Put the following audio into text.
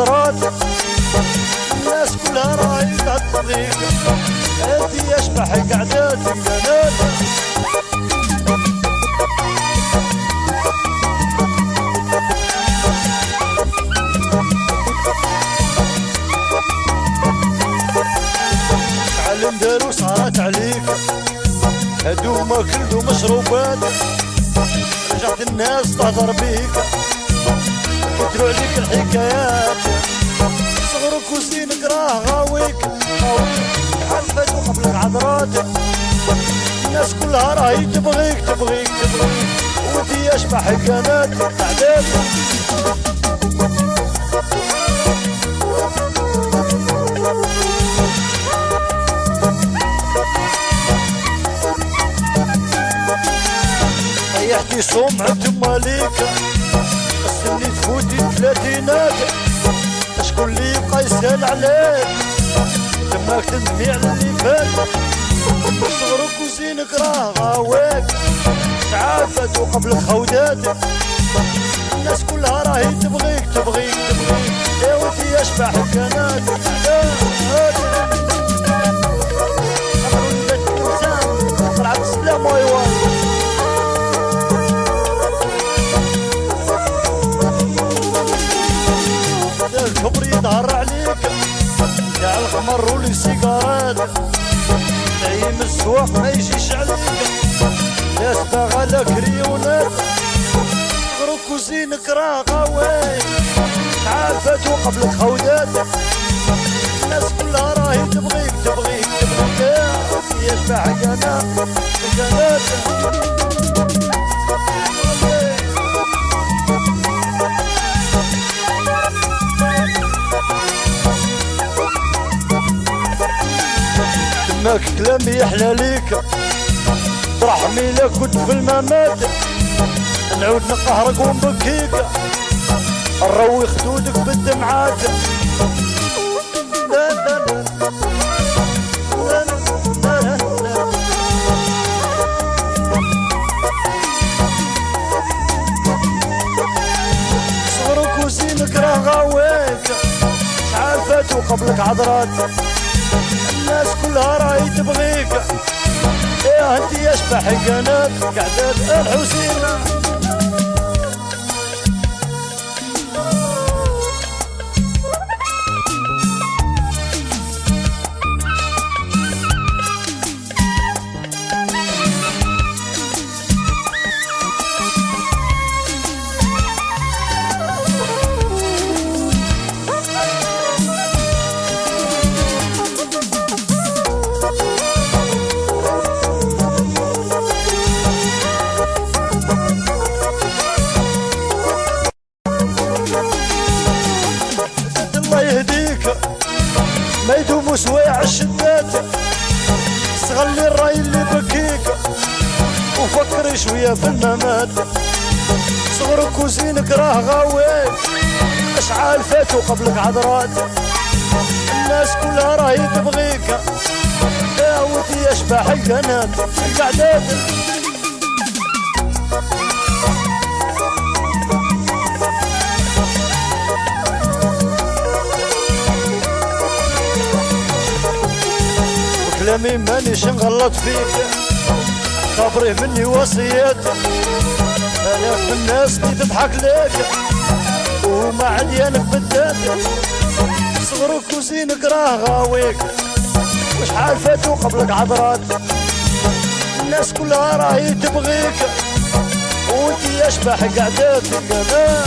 عذرات الناس كلها راهي تعتضيك انتي اشبح قعدات القنات تعلم دارو صارت عليك. هادو ماكل مشروبات. رجعت الناس تهضر بيك. كتروا عليك الحكايات. صغرك وزينك راه غاويك عفت قبل العذرات الناس كلها راهي تبغيك تبغيك تبغيك. وانتي اشبح كانت تعداد ريحتي سمعة ماليك. تفوتي الثلاثينات شكون اللي يبقى يسأل عليك؟ تماك تندمي على اللي فات صغرك وزينك راه غاويك. تعافت وقبل خودات الناس كلها راهي تبغيك تبغيك تبغيك. يا ودي اشبح كانت تاع الخمر والسيجارات. نعيم السواق ما يجيش عليك. ناس باغا لك ريونات غروك وزينك راه غاوي عافات وقبل خودات الناس كلها راهي تبغيك تبغيك تبغيك. يا شبح أنا تماك كلامي يحلى ليك. برحمي لك كنت في الممات نعود نقهرك ونبكيك. نروي خدودك بالدمعات. صغرك وزينك راه غاويك. عافات وقبلك عذرات. الناس كلها راهي تبغيك. يا انت اشبح قنات قعدات الحسين ما يدوم سوايع الشدات استغلي الراي اللي بكيك وفكري شوية في الممات صغرك وزينك راه غاويك. أشعال فاتوا قبلك عذرات الناس كلها راهي تبغيك. يا ودي اشبح القنات قعدات كلامي مانيش نغلط فيك. صبري مني وصيات أنا في الناس اللي تضحك لك وما عديانك بالذات صغرك وزينك راه غاويك. وشحال فاتوا قبلك عذرات الناس كلها راهي تبغيك. وانتي اشبح قعدات القناه